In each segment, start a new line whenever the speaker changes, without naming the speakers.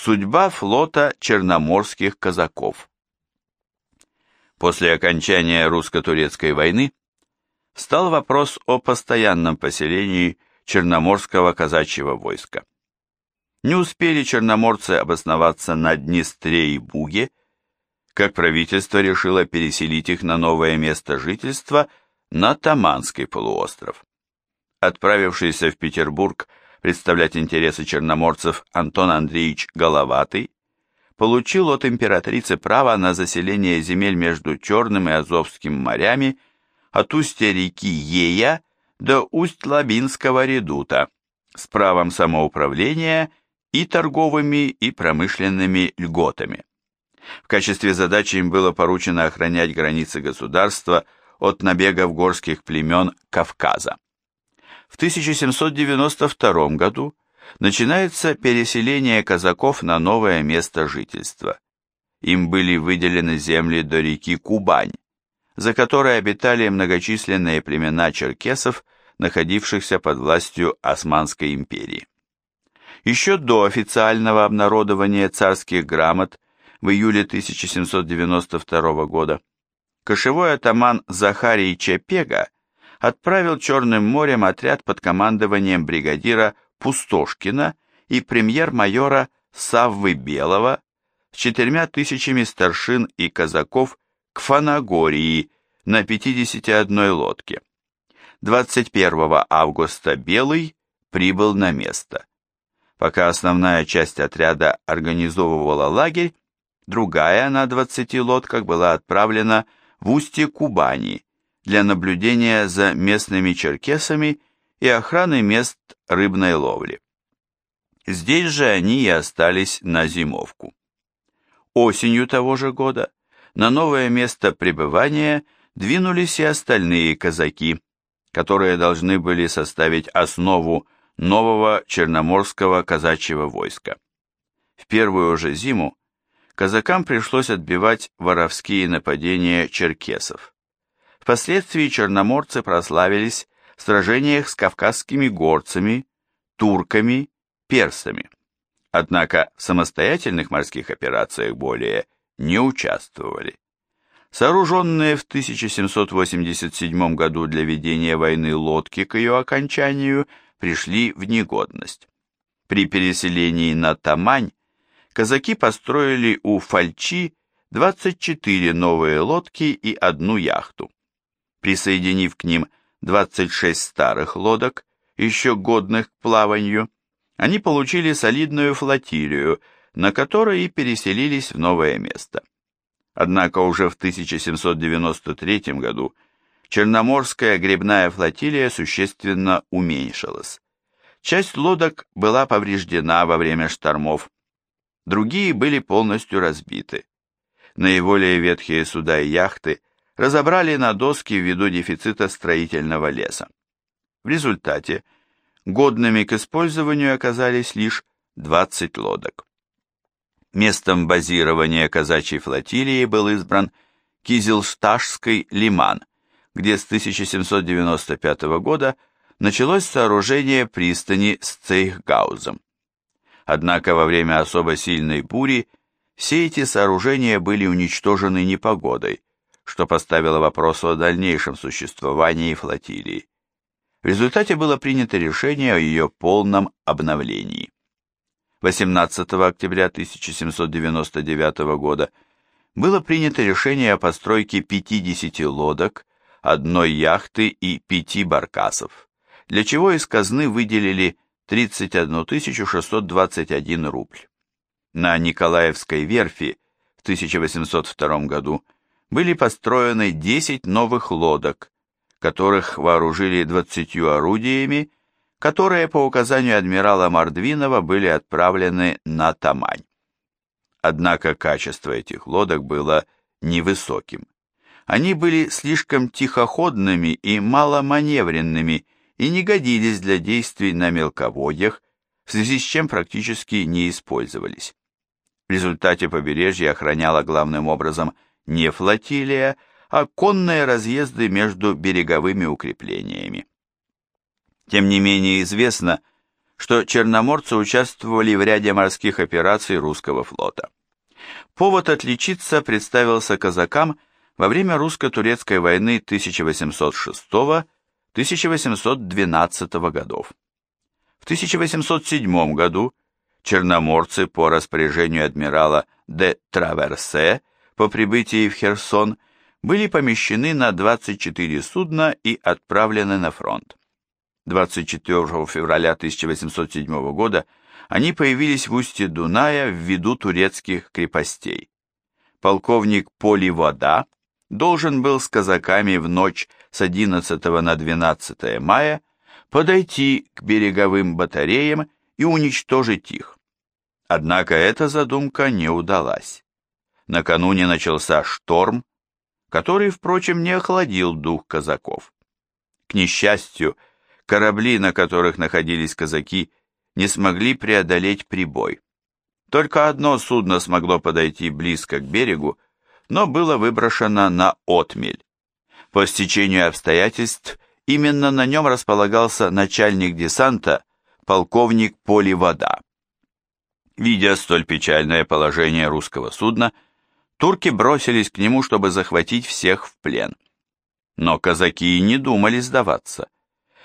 Судьба флота черноморских казаков. После окончания русско-турецкой войны стал вопрос о постоянном поселении черноморского казачьего войска. Не успели черноморцы обосноваться на Днестре и Буге, как правительство решило переселить их на новое место жительства на Таманский полуостров. Отправившийся в Петербург представлять интересы черноморцев Антон Андреевич Головатый получил от императрицы право на заселение земель между Черным и Азовским морями от устья реки Ея до усть-Лабинского редута с правом самоуправления и торговыми и промышленными льготами. В качестве задачи им было поручено охранять границы государства от набегов горских племен Кавказа. В 1792 году начинается переселение казаков на новое место жительства. Им были выделены земли до реки Кубань, за которой обитали многочисленные племена черкесов, находившихся под властью Османской империи. Еще до официального обнародования царских грамот в июле 1792 года кошевой атаман Захарий Чепега отправил Черным морем отряд под командованием бригадира Пустошкина и премьер-майора Саввы Белого с четырьмя тысячами старшин и казаков к Фанагории на 51 лодке. 21 августа Белый прибыл на место. Пока основная часть отряда организовывала лагерь, другая на 20 лодках была отправлена в устье Кубани для наблюдения за местными черкесами и охраны мест рыбной ловли. Здесь же они и остались на зимовку. Осенью того же года на новое место пребывания двинулись и остальные казаки, которые должны были составить основу нового черноморского казачьего войска. В первую же зиму казакам пришлось отбивать воровские нападения черкесов. Впоследствии черноморцы прославились в сражениях с кавказскими горцами, турками, персами. Однако в самостоятельных морских операциях более не участвовали. Сооруженные в 1787 году для ведения войны лодки к ее окончанию пришли в негодность. При переселении на Тамань казаки построили у Фальчи 24 новые лодки и одну яхту. Присоединив к ним 26 старых лодок, еще годных к плаванию, они получили солидную флотилию, на которой и переселились в новое место. Однако уже в 1793 году Черноморская гребная флотилия существенно уменьшилась. Часть лодок была повреждена во время штормов, другие были полностью разбиты. Наиболее ветхие суда и яхты разобрали на доски ввиду дефицита строительного леса. В результате годными к использованию оказались лишь 20 лодок. Местом базирования казачьей флотилии был избран Кизелшташский лиман, где с 1795 года началось сооружение пристани с Цейхгаузом. Однако во время особо сильной бури все эти сооружения были уничтожены непогодой, что поставило вопрос о дальнейшем существовании флотилии. В результате было принято решение о ее полном обновлении. 18 октября 1799 года было принято решение о постройке 50 лодок, одной яхты и пяти баркасов, для чего из казны выделили 31 621 рубль. На Николаевской верфи в 1802 году были построены 10 новых лодок, которых вооружили 20 орудиями, которые по указанию адмирала Мордвинова были отправлены на Тамань. Однако качество этих лодок было невысоким. Они были слишком тихоходными и маломаневренными и не годились для действий на мелководьях, в связи с чем практически не использовались. В результате побережье охраняло главным образом не флотилия, а конные разъезды между береговыми укреплениями. Тем не менее известно, что черноморцы участвовали в ряде морских операций русского флота. Повод отличиться представился казакам во время русско-турецкой войны 1806-1812 годов. В 1807 году черноморцы по распоряжению адмирала де Траверсе по прибытии в Херсон были помещены на 24 судна и отправлены на фронт. 24 февраля 1807 года они появились в устье Дуная в виду турецких крепостей. Полковник Поливода должен был с казаками в ночь с 11 на 12 мая подойти к береговым батареям и уничтожить их. Однако эта задумка не удалась. Накануне начался шторм, который, впрочем, не охладил дух казаков. К несчастью, корабли, на которых находились казаки, не смогли преодолеть прибой. Только одно судно смогло подойти близко к берегу, но было выброшено на отмель. По стечению обстоятельств именно на нем располагался начальник десанта, полковник Поливода. Видя столь печальное положение русского судна, турки бросились к нему, чтобы захватить всех в плен. Но казаки не думали сдаваться.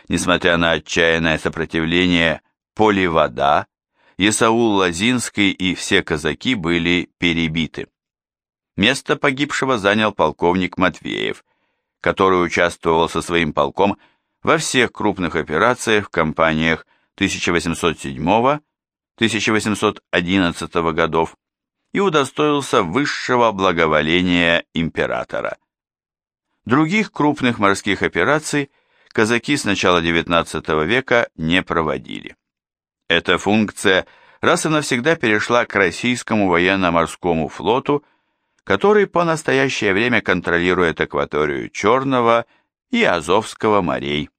Несмотря на отчаянное сопротивление Поливода, Исаул Лазинский и все казаки были перебиты. Место погибшего занял полковник Матвеев, который участвовал со своим полком во всех крупных операциях в кампаниях 1807-1811 годов и удостоился высшего благоволения императора. Других крупных морских операций казаки с начала XIX века не проводили. Эта функция раз и навсегда перешла к российскому военно-морскому флоту, который по настоящее время контролирует акваторию Черного и Азовского морей.